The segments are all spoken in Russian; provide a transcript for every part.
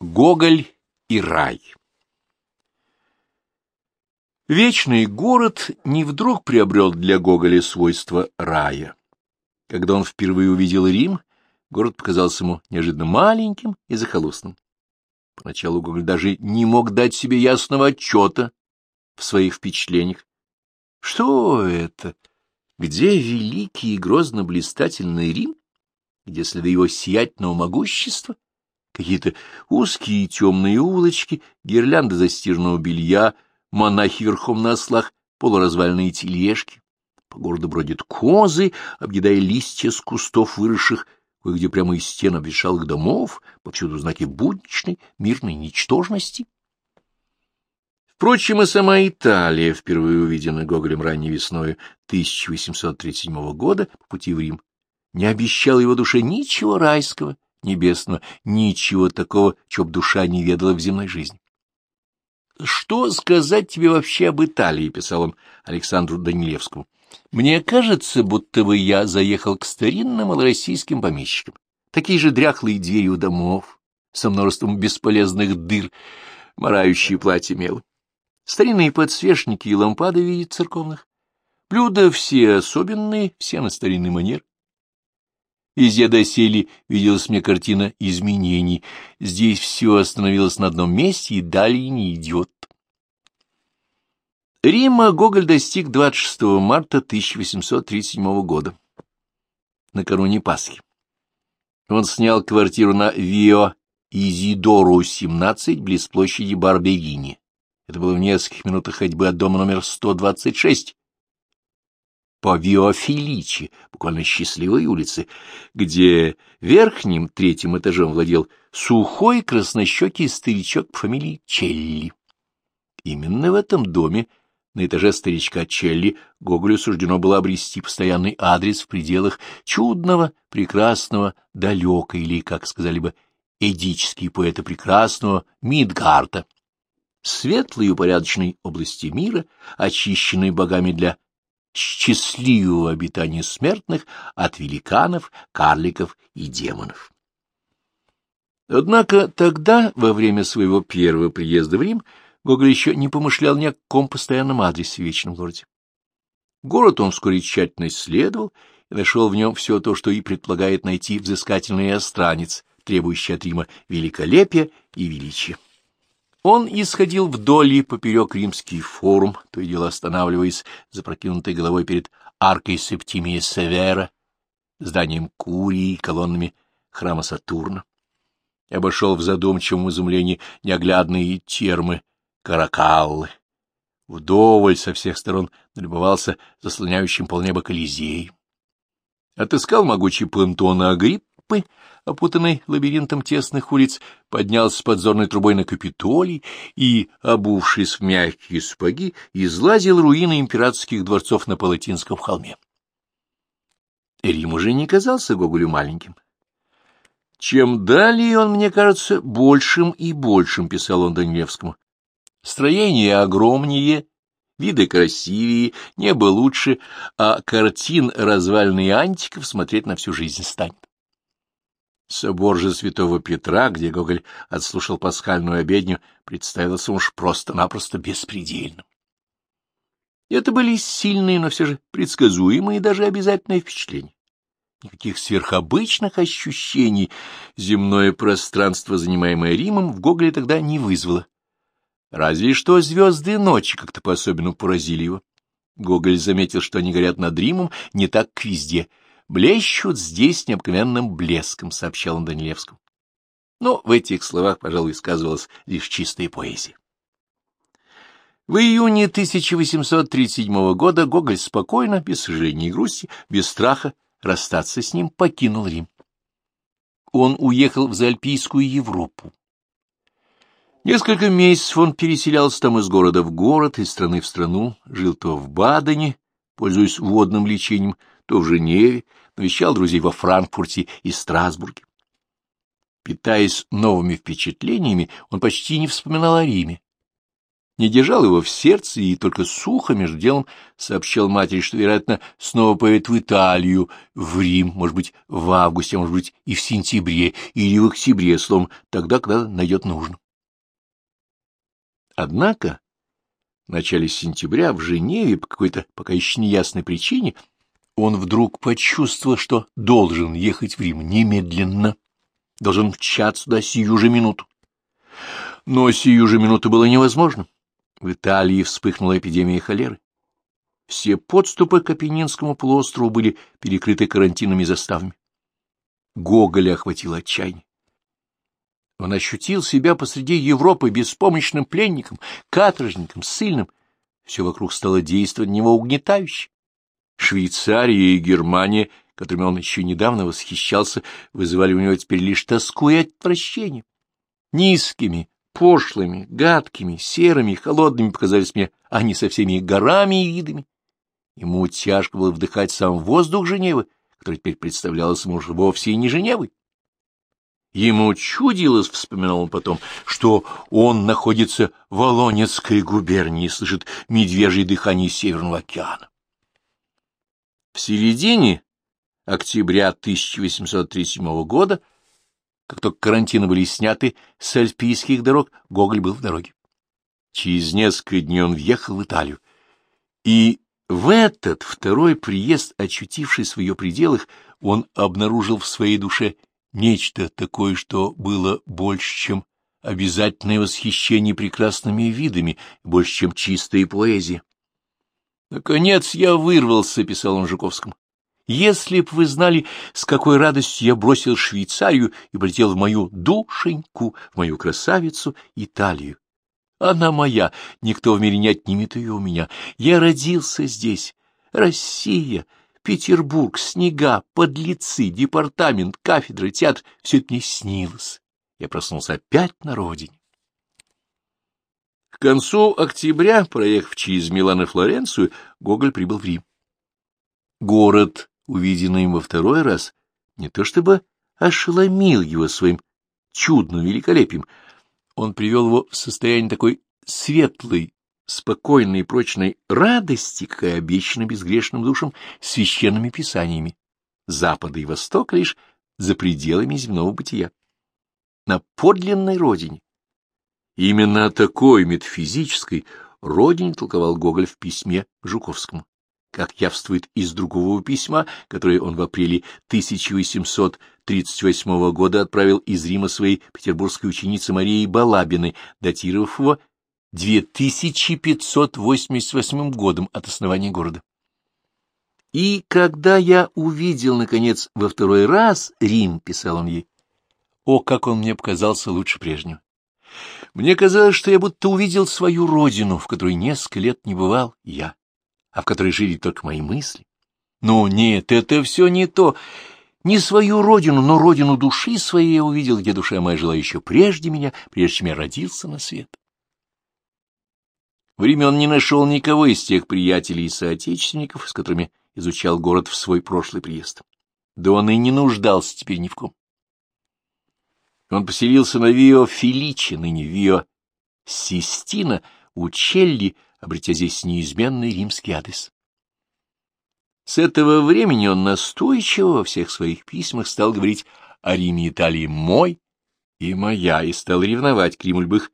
Гоголь и рай Вечный город не вдруг приобрел для Гоголя свойства рая. Когда он впервые увидел Рим, город показался ему неожиданно маленьким и захолустным. Поначалу Гоголь даже не мог дать себе ясного отчета в своих впечатлениях. Что это? Где великий и грозно-блистательный Рим? Где следы его сиятельного могущества? Какие-то узкие темные улочки, гирлянды застиранного белья, монахи верхом на ослах, полуразваленные тележки. По городу бродят козы, объедая листья с кустов, выросших кое-где прямо из стен обветшалых домов, повсюду знаки будничной, мирной ничтожности. Впрочем, и сама Италия, впервые увиденная Гоголем ранней весной 1837 года по пути в Рим, не обещала его душе ничего райского, небесного, ничего такого, чего б душа не ведала в земной жизни. «Что сказать тебе вообще об Италии?» — писал он Александру Данилевскому. «Мне кажется, будто бы я заехал к старинным малороссийским помещикам. Такие же дряхлые двери у домов, со множеством бесполезных дыр, морающие платья мелом старинные подсвечники и лампады в виде церковных. Блюда все особенные, все на старинный манер. Везде доселе виделась мне картина изменений. Здесь все остановилось на одном месте и далее не идет. Рима Гоголь достиг 26 марта 1837 года, накануне Пасхи. Он снял квартиру на Вио Изидору, 17, близ площади Барберини. Это было в нескольких минутах ходьбы от дома номер 126 по Виофиличи, буквально счастливой улице, где верхним третьим этажом владел сухой краснощекий старичок по фамилии Челли. Именно в этом доме, на этаже старичка Челли, Гоголю суждено было обрести постоянный адрес в пределах чудного, прекрасного, далека или, как сказали бы, эдические поэты прекрасного Мидгарта светлой и упорядоченной области мира, очищенной богами для счастливого обитания смертных от великанов, карликов и демонов. Однако тогда, во время своего первого приезда в Рим, Гоголь еще не помышлял ни о каком постоянном адресе в Вечном городе. Город он вскоре тщательно исследовал и нашел в нем все то, что и предполагает найти взыскательный иностранец, требующий от Рима великолепия и величия. Он исходил вдоль и поперек римский форум, то и дело останавливаясь запрокинутой головой перед аркой Септимия Севера, зданием Курии и колоннами храма Сатурна. И обошел в задумчивом изумлении неоглядные термы Каракаллы. Вдоволь со всех сторон налюбовался заслоняющим полнеба Колизей. Отыскал могучий пантон Агриппы, опутанный лабиринтом тесных улиц, поднялся с подзорной трубой на Капитолий и, обувшись в мягкие сапоги, излазил руины императорских дворцов на Палатинском холме. Рим уже не казался Гоголю маленьким. Чем далее он, мне кажется, большим и большим, писал он Данилевскому. Строение огромнее, виды красивее, небо лучше, а картин развальный антиков смотреть на всю жизнь станет. Собор же святого Петра, где Гоголь отслушал пасхальную обедню, представился уж просто-напросто беспредельным. Это были сильные, но все же предсказуемые и даже обязательные впечатления. Никаких сверхобычных ощущений земное пространство, занимаемое Римом, в Гоголе тогда не вызвало. Разве что звезды ночи как-то по-особенному поразили его. Гоголь заметил, что они горят над Римом не так к везде — блещут здесь необыкновенным блеском, — сообщал он Данилевскому. Но в этих словах, пожалуй, сказывалась лишь чистая поэзия. В июне 1837 года Гоголь спокойно, без сожаления и грусти, без страха расстаться с ним, покинул Рим. Он уехал в Заальпийскую Европу. Несколько месяцев он переселялся там из города в город, из страны в страну, жил то в Бадене, пользуясь водным лечением, то в Женеве, навещал друзей во Франкфурте и Страсбурге. Питаясь новыми впечатлениями, он почти не вспоминал о Риме. не держал его в сердце и только сухо между делом сообщал матери, что, вероятно, снова поедет в Италию, в Рим, может быть, в августе, может быть, и в сентябре, или в октябре, словом, тогда, когда найдет нужно. Однако в начале сентября в Женеве по какой-то пока еще неясной причине он вдруг почувствовал, что должен ехать в Рим немедленно, должен мчаться сюда сию же минуту. Но сию же минуту было невозможно. В Италии вспыхнула эпидемия холеры. Все подступы к Апеннинскому полуострову были перекрыты карантинными заставами. Гоголя охватило отчаяние. Он ощутил себя посреди Европы беспомощным пленником, каторжником, ссыльным. Все вокруг стало действовать на него угнетающе. Швейцария и Германия, которыми он еще недавно восхищался, вызывали у него теперь лишь тоску и отвращение. Низкими, пошлыми, гадкими, серыми, холодными показались мне они со всеми горами и видами. Ему тяжко было вдыхать сам воздух Женевы, который теперь представлялся ему вовсе и не Женевой. Ему чудилось, вспоминал он потом, что он находится в Волонецкой губернии и слышит медвежье дыхание Северного океана. В середине октября 1837 года как только карантины были сняты с альпийских дорог, Гоголь был в дороге. Через несколько дней он въехал в Италию. И в этот второй приезд, очутившись в ее пределах, он обнаружил в своей душе нечто такое, что было больше, чем обязательное восхищение прекрасными видами, больше, чем чистая поэзия. «Наконец я вырвался», — писал он Жуковскому. Если б вы знали, с какой радостью я бросил Швейцарию и полетел в мою душеньку, в мою красавицу Италию. Она моя, никто в мире не отнимет ее у меня. Я родился здесь. Россия, Петербург, снега, подлецы, департамент, кафедра, театр — все это мне снилось. Я проснулся опять на родине. К концу октября, проехав через Милан и Флоренцию, Гоголь прибыл в Рим. Город увиденный им во второй раз, не то чтобы ошеломил его своим чудным великолепием, он привел его в состояние такой светлой, спокойной и прочной радости, какая обещана безгрешным душам священными писаниями, Запада и Востока лишь за пределами земного бытия. На подлинной родине. Именно такой метафизической родине толковал Гоголь в письме Жуковскому как явствует из другого письма, которое он в апреле 1838 года отправил из Рима своей петербургской ученице Марии Балабиной, датировав его 2588 годом от основания города. «И когда я увидел, наконец, во второй раз Рим, — писал он ей, — о, как он мне показался лучше прежнего! Мне казалось, что я будто увидел свою родину, в которой несколько лет не бывал я а в которой жили только мои мысли. Но нет, это все не то. Не свою родину, но родину души своей я увидел, где душа моя жила еще прежде меня, прежде чем я родился на свет. В Риме он не нашел никого из тех приятелей и соотечественников, с которыми изучал город в свой прошлый приезд. Да он и не нуждался теперь ни в ком. Он поселился на Вио Феличи, ныне Вио Систина, у Челли, обретя здесь неизменный римский адрес. С этого времени он настойчиво во всех своих письмах стал говорить о Риме Италии «мой» и «моя» и стал ревновать к Риму любых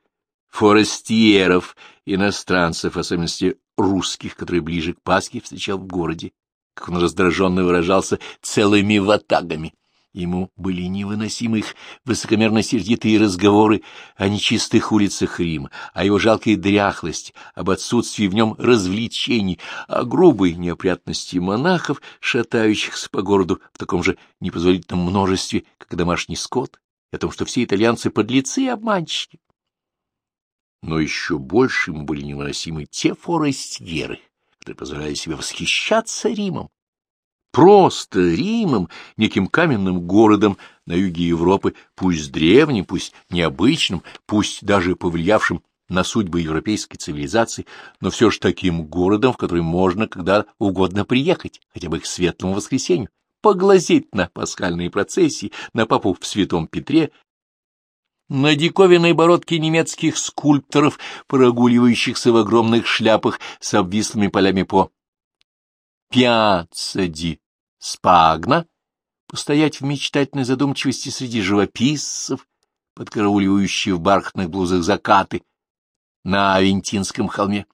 форестиеров, иностранцев, в особенности русских, которые ближе к Пасхе встречал в городе, как он раздраженно выражался, целыми ватагами. Ему были невыносимы их высокомерно-сердитые разговоры о нечистых улицах Рима, о его жалкой дряхлости, об отсутствии в нем развлечений, о грубой неопрятности монахов, шатающихся по городу в таком же непозволительном множестве, как домашний скот, о том, что все итальянцы — подлецы и обманщики. Но еще больше ему были невыносимы те форестьеры, которые позволяли себе восхищаться Римом, просто Римом, неким каменным городом на юге Европы, пусть древним, пусть необычным, пусть даже повлиявшим на судьбы европейской цивилизации, но все же таким городом, в который можно когда угодно приехать, хотя бы к светлому воскресенью, поглазеть на пасхальные процессии, на папу в Святом Петре, на диковинной бородке немецких скульпторов, прогуливающихся в огромных шляпах с обвислыми полями по Пьяцца ди Спагна, постоять в мечтательной задумчивости среди живописцев, подкарауливающие в бархатных блузах закаты на Авентинском холме,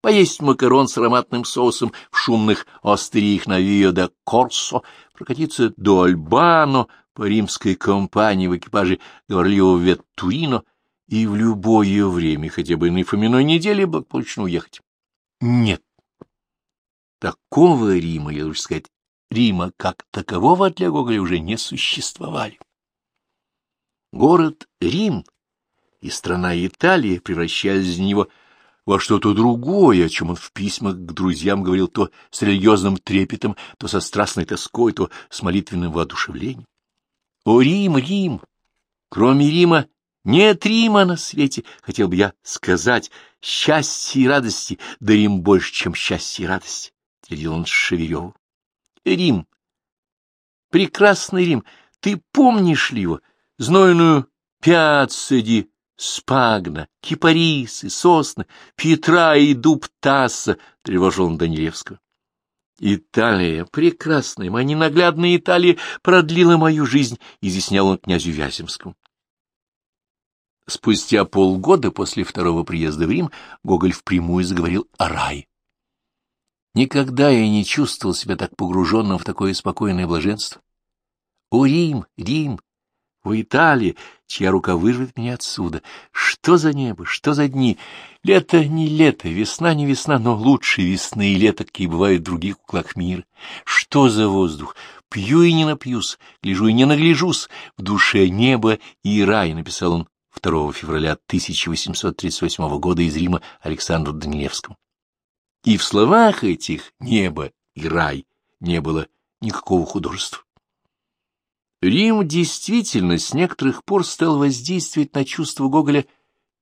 поесть макарон с ароматным соусом в шумных остериях на Вио Корсо, прокатиться до Альбано по римской компании в экипаже говорливого Веттурино и в любое время, хотя бы на Фоминой неделе, благополучно уехать. Нет. Такого Рима, я должен сказать, Рима как такового для Гоголя уже не существовали. Город Рим и страна Италия превращались для него во что-то другое, о чем он в письмах к друзьям говорил то с религиозным трепетом, то со страстной тоской, то с молитвенным воодушевлением. О, Рим, Рим! Кроме Рима нет Рима на свете, хотел бы я сказать, счастья и радости, да Рим больше, чем счастье и радость, — твердил он Шевереву. Рим, прекрасный Рим, ты помнишь ли его, знойную пяцеди Спагна, кипарисы, сосны, Петра и дуб Тасса, — тревожил он Данилевского. Италия, прекрасная, моя ненаглядная Италия, продлила мою жизнь, — изъяснял он князю Вяземскому. Спустя полгода после второго приезда в Рим Гоголь впрямую заговорил о рае. Никогда я не чувствовал себя так погруженным в такое спокойное блаженство. О, Рим, Рим! у Италии, чья рука вырвет меня отсюда. Что за небо, что за дни? Лето не лето, весна не весна, но лучше весны и лета, какие бывают в других углах мира. Что за воздух? Пью и не напьюсь, гляжу и не нагляжусь. В душе небо и рай, написал он 2 февраля 1838 года из Рима Александру Данилевскому. И в словах этих «небо» и «рай» не было никакого художества. Рим действительно с некоторых пор стал воздействовать на чувства Гоголя,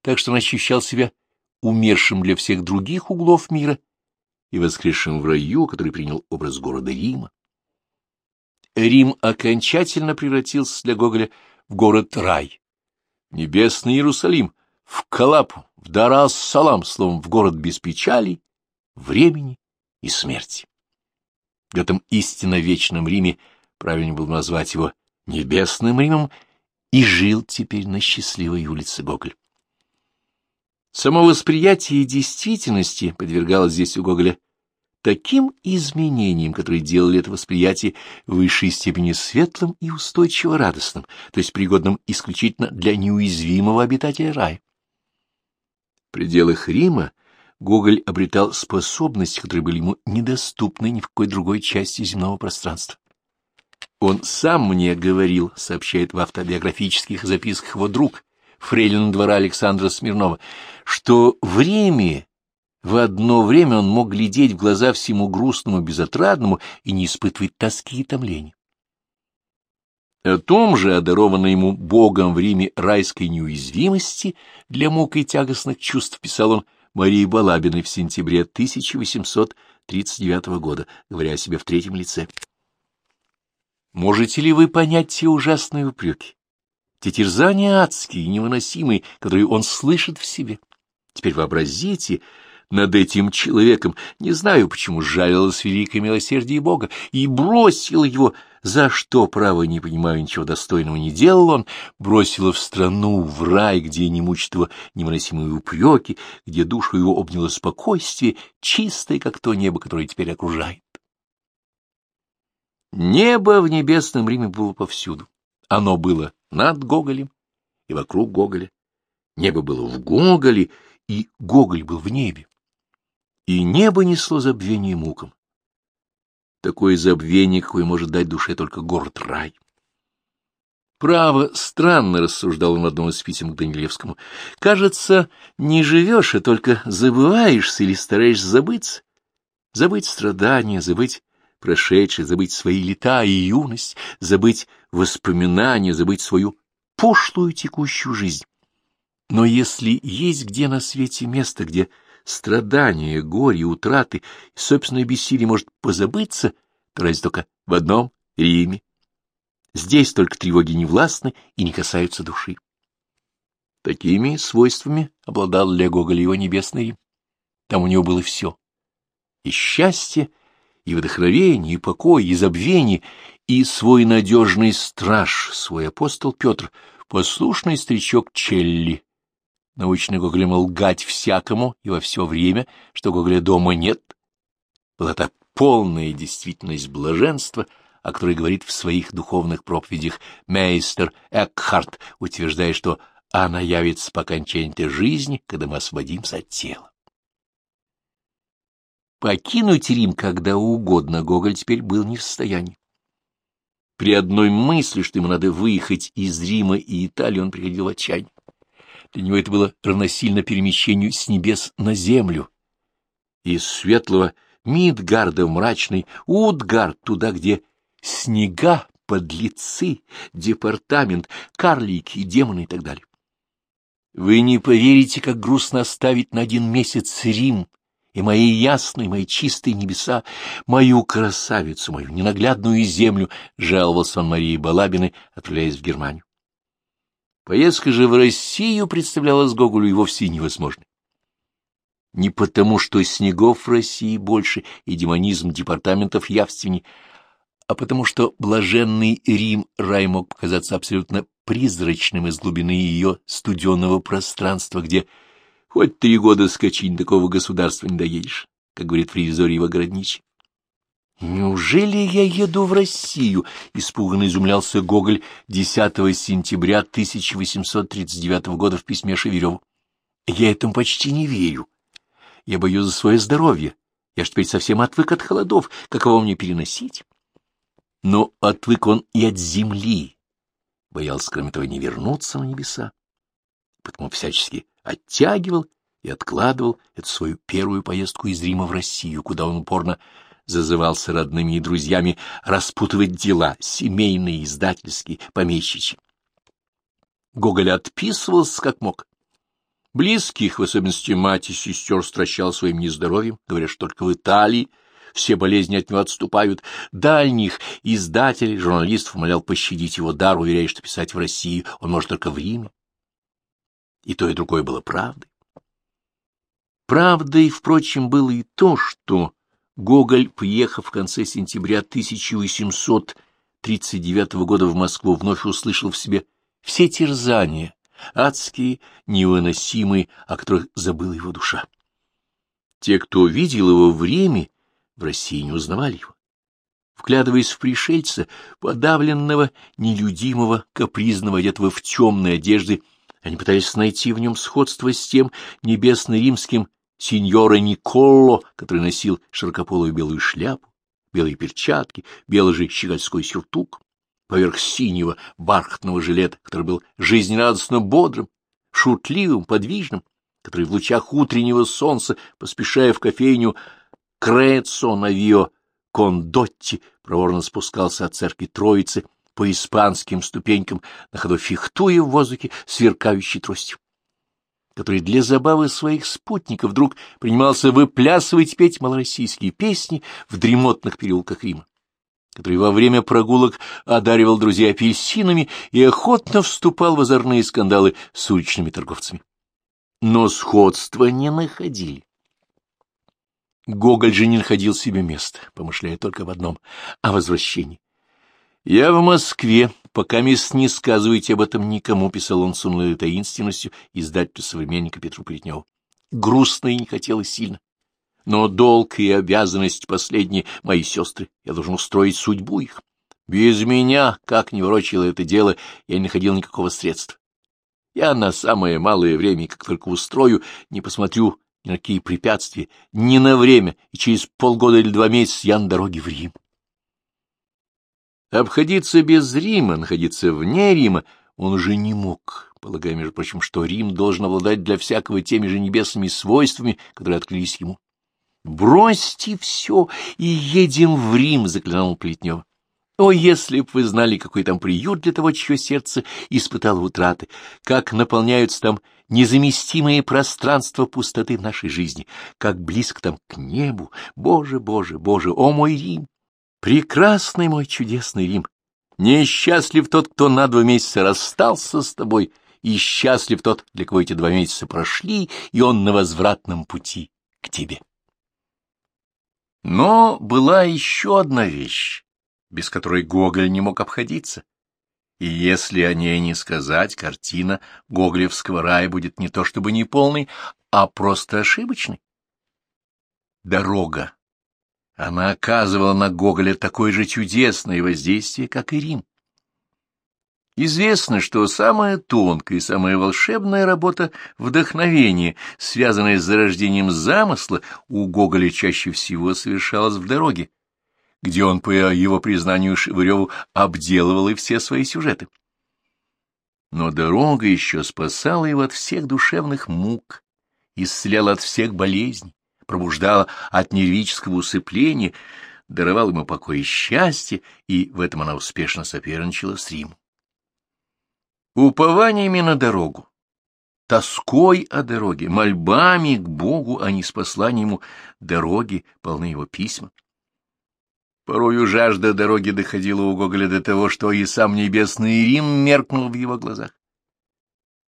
так что он ощущал себя умершим для всех других углов мира и воскресшим в раю, который принял образ города Рима. Рим окончательно превратился для Гоголя в город-рай, небесный Иерусалим, в Калапу, в Дарас-Салам, словом, в город без печали, времени и смерти. В этом истинно вечном Риме правильно было назвать его небесным Римом, и жил теперь на счастливой улице Гоголь. Само восприятие действительности подвергалось здесь у Гоголя таким изменениям, которые делали это восприятие в высшей степени светлым и устойчиво радостным, то есть пригодным исключительно для неуязвимого обитателя рая. В пределах Рима Гоголь обретал способности, которые были ему недоступны ни в какой другой части земного пространства. Он сам мне говорил, сообщает в автобиографических записках его друг, фрейлин двора Александра Смирнова, что в Риме в одно время он мог глядеть в глаза всему грустному, безотрадному и не испытывать тоски и томления. О том же, одарованной ему Богом в Риме райской неуязвимости для мук и тягостных чувств, писал он Марии Балабиной в сентябре 1839 года, говоря о себе в третьем лице. Можете ли вы понять те ужасные упреки, те терзания адские, невыносимые, которые он слышит в себе? Теперь вообразите над этим человеком, не знаю, почему жалилось великое милосердие Бога, и бросил его, за что, право, не понимаю, ничего достойного не делал он, бросила в страну, в рай, где не мучат его невыносимые упреки, где душу его обняло спокойствие, чистое, как то небо, которое теперь окружает. Небо в небесном Риме было повсюду. Оно было над Гоголем и вокруг Гоголя. Небо было в Гоголе, и Гоголь был в небе. И небо несло забвение мукам. Такое забвение, какое может дать душе только город-рай. Право, странно, — рассуждал он в одном из писем к Данилевскому. Кажется, не живешь, а только забываешься или стараешься забыться. Забыть страдания, забыть прошедшее, забыть свои лета и юность, забыть воспоминания, забыть свою пошлую текущую жизнь. Но если есть где на свете место, где страдания, горе, утраты и собственное бессилие может позабыться, то разве только в одном Риме. Здесь только тревоги не властны и не касаются души. Такими свойствами обладал для Гоголя его небесный Рим. Там у него было все. И счастье, и вдохновение, и покой, и забвение, и свой надежный страж, свой апостол Петр, послушный старичок Челли, научный Гоголем лгать всякому и во все время, что Гоголя дома нет, была та полная действительность блаженства, о которой говорит в своих духовных проповедях мейстер Экхарт, утверждая, что она явится по окончании жизни, когда мы освободимся от тела. Покинуть Рим когда угодно Гоголь теперь был не в состоянии. При одной мысли, что ему надо выехать из Рима и Италии, он приходил в отчаяние. Для него это было равносильно перемещению с небес на землю. Из светлого Мидгарда в мрачный Утгард, туда, где снега, подлецы, департамент, карлики, демоны и так далее. Вы не поверите, как грустно оставить на один месяц Рим и мои ясные, мои чистые небеса, мою красавицу, мою ненаглядную землю, — жаловался он Марии Балабиной, отправляясь в Германию. Поездка же в Россию представлялась Гоголю и вовсе невозможной. Не потому, что снегов в России больше и демонизм департаментов явственней, а потому что блаженный Рим рай мог показаться абсолютно призрачным из глубины ее студенного пространства, где хоть три года скачинь такого государства не доедешь, как говорит в ревизоре его городничий. «Неужели я еду в Россию?» — испуганно изумлялся Гоголь 10 сентября 1839 года в письме Шевереву. «Я этому почти не верю. Я боюсь за свое здоровье. Я ж теперь совсем отвык от холодов. Каково мне переносить?» Но отвык он и от земли. Боялся, кроме того, не вернуться на небеса. Потому всячески оттягивал и откладывал эту свою первую поездку из Рима в Россию, куда он упорно зазывался родными и друзьями распутывать дела, семейные, издательские, помещичьи. Гоголь отписывался как мог. Близких, в особенности мать и сестер, стращал своим нездоровьем, говоря, что только в Италии все болезни от него отступают. Дальних издателей, журналистов умолял пощадить его дар, уверяя, что писать в России он может только в Риме. И то, и другое было правдой. Правдой, впрочем, было и то, что Гоголь, приехав в конце сентября 1839 года в Москву, вновь услышал в себе все терзания, адские, невыносимые, о которых забыла его душа. Те, кто видел его в Риме, в России не узнавали его. Вглядываясь в пришельца, подавленного, нелюдимого, капризного, одетого в темные одежды, они пытались найти в нем сходство с тем небесно-римским сеньора Николло, который носил широкополую белую шляпу, белые перчатки, белый же щегольской сюртук, поверх синего бархатного жилета, который был жизнерадостно бодрым, шутливым, подвижным, который в лучах утреннего солнца, поспешая в кофейню Крецо Навио Кондотти, проворно спускался от церкви Троицы по испанским ступенькам, на ходу фехтуя в воздухе сверкающей тростью который для забавы своих спутников вдруг принимался выплясывать петь малороссийские песни в дремотных переулках Рима, который во время прогулок одаривал друзей апельсинами и охотно вступал в озорные скандалы с уличными торговцами. Но сходства не находили. Гоголь же не находил себе места, помышляя только об одном — о возвращении. «Я в Москве, пока мест не сказывайте об этом никому», — писал он с унылой таинственностью издателю современника Петру Плетневу. Грустно и не хотелось сильно. Но долг и обязанность последние мои сестры, я должен устроить судьбу их. Без меня, как не ворочило это дело, я не находил никакого средства. Я на самое малое время, как только устрою, не посмотрю ни на какие препятствия, ни на время, и через полгода или два месяца я на дороге в Рим. Обходиться без Рима, находиться вне Рима он уже не мог, полагая, между прочим, что Рим должен обладать для всякого теми же небесными свойствами, которые открылись ему. «Бросьте все и едем в Рим», — заклинал Плетнева. О, если б вы знали, какой там приют для того, чье сердце испытало утраты, как наполняются там незаместимые пространства пустоты нашей жизни, как близко там к небу, Боже, Боже, Боже, о мой Рим! Прекрасный мой чудесный Рим! Несчастлив тот, кто на два месяца расстался с тобой и счастлив тот, для кого эти два месяца прошли, и он на возвратном пути к тебе. Но была еще одна вещь, без которой Гоголь не мог обходиться. И если о ней не сказать, картина Гоголевского рая будет не то чтобы не полной, а просто ошибочной. Дорога. Она оказывала на Гоголя такое же чудесное воздействие, как и Рим. Известно, что самая тонкая и самая волшебная работа вдохновения, связанная с зарождением замысла, у Гоголя чаще всего совершалась в дороге, где он, по его признанию Шевыреву, обделывал и все свои сюжеты. Но дорога еще спасала его от всех душевных мук, исцеляла от всех болезней, пробуждала от нервического усыпления, даровала ему покой и счастье, и в этом она успешно соперничала с Римом упованиями на дорогу, тоской о дороге, мольбами к Богу, а не с ему дороги, полны его письма. Порою жажда дороги доходила у Гоголя до того, что и сам небесный Рим меркнул в его глазах.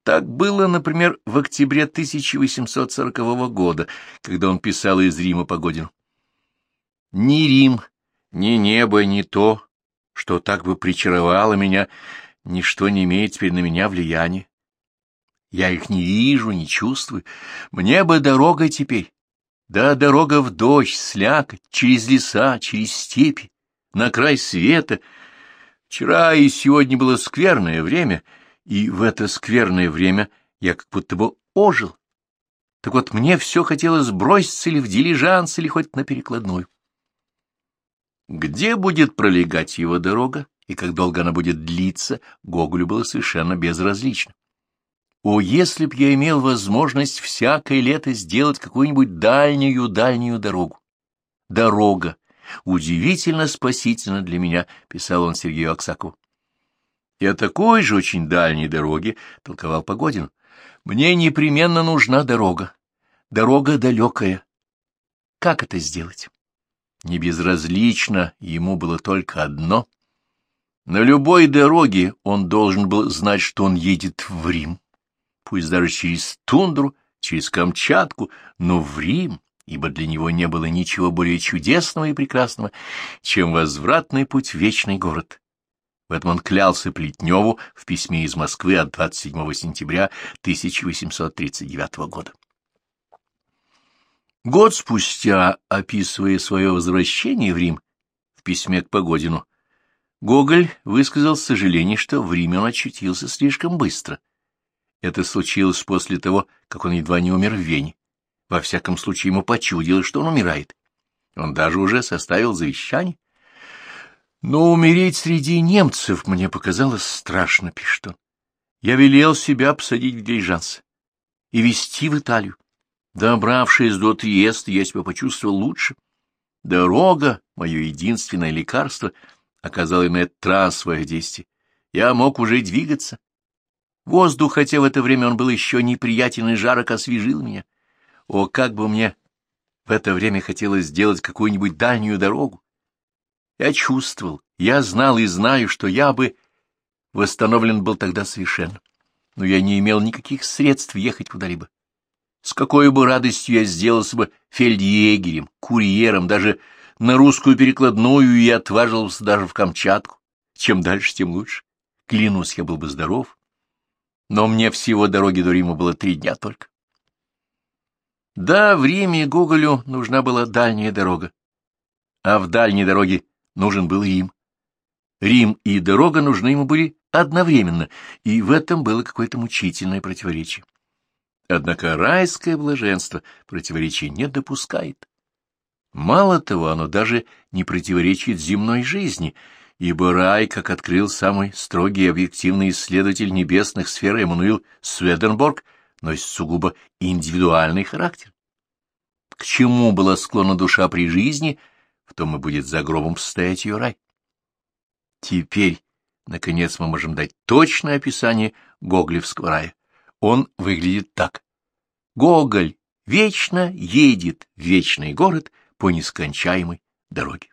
Так было, например, в октябре 1840 года, когда он писал из Рима Погодину. «Ни Рим, ни небо, ни то, что так бы причаровало меня, — Ничто не имеет теперь на меня влияния. Я их не вижу, не чувствую. Мне бы дорога теперь. Да, дорога в дождь, слякоть, через леса, через степи, на край света. Вчера и сегодня было скверное время, и в это скверное время я как будто бы ожил. Так вот, мне все хотелось броситься или в дилижанс, или хоть на перекладную. Где будет пролегать его дорога? и как долго она будет длиться, Гоголю было совершенно безразлично. О, если б я имел возможность всякое лето сделать какую-нибудь дальнюю-дальнюю дорогу! Дорога! Удивительно спасительно для меня, — писал он Сергею Аксакову. И о такой же очень дальней дороге толковал Погодин. Мне непременно нужна дорога. Дорога далекая. Как это сделать? Небезразлично ему было только одно на любой дороге он должен был знать, что он едет в Рим, пусть даже через тундру, через Камчатку, но в Рим, ибо для него не было ничего более чудесного и прекрасного, чем возвратный путь в вечный город. В этом он клялся Плетневу в письме из Москвы от 27 сентября 1839 года. Год спустя, описывая свое возвращение в Рим в письме к Погодину, Гоголь высказал сожаление, что в Риме он очутился слишком быстро. Это случилось после того, как он едва не умер в Вене. Во всяком случае, ему почудилось, что он умирает. Он даже уже составил завещание. Но умереть среди немцев мне показалось страшно, пишет он. Я велел себя посадить в дилижанс и везти в Италию. Добравшись до Триеста, я себя почувствовал лучше. Дорога — мое единственное лекарство — оказал и на этот раз свое действие. Я мог уже двигаться. Воздух, хотя в это время он был еще неприятен и жарок, освежил меня. О, как бы мне в это время хотелось сделать какую-нибудь дальнюю дорогу. Я чувствовал, я знал и знаю, что я бы восстановлен был тогда совершенно. Но я не имел никаких средств ехать куда-либо. С какой бы радостью я сделался бы фельдъегерем, курьером, даже на русскую перекладную и отважился даже в Камчатку. Чем дальше, тем лучше. Клянусь, я был бы здоров. Но мне всего дороги до Рима было три дня только. Да, в Риме Гоголю нужна была дальняя дорога. А в дальней дороге нужен был Рим. Рим и дорога нужны ему были одновременно, и в этом было какое-то мучительное противоречие. Однако райское блаженство противоречия не допускает. Мало того, оно даже не противоречит земной жизни, ибо рай, как открыл самый строгий объективный исследователь небесных сфер Эммануил Сведенборг, носит сугубо индивидуальный характер. К чему была склонна душа при жизни, в том и будет за гробом стоять ее рай. Теперь, наконец, мы можем дать точное описание Гоголевского рая. Он выглядит так. Гоголь вечно едет в вечный город — по нескончаемой дороге.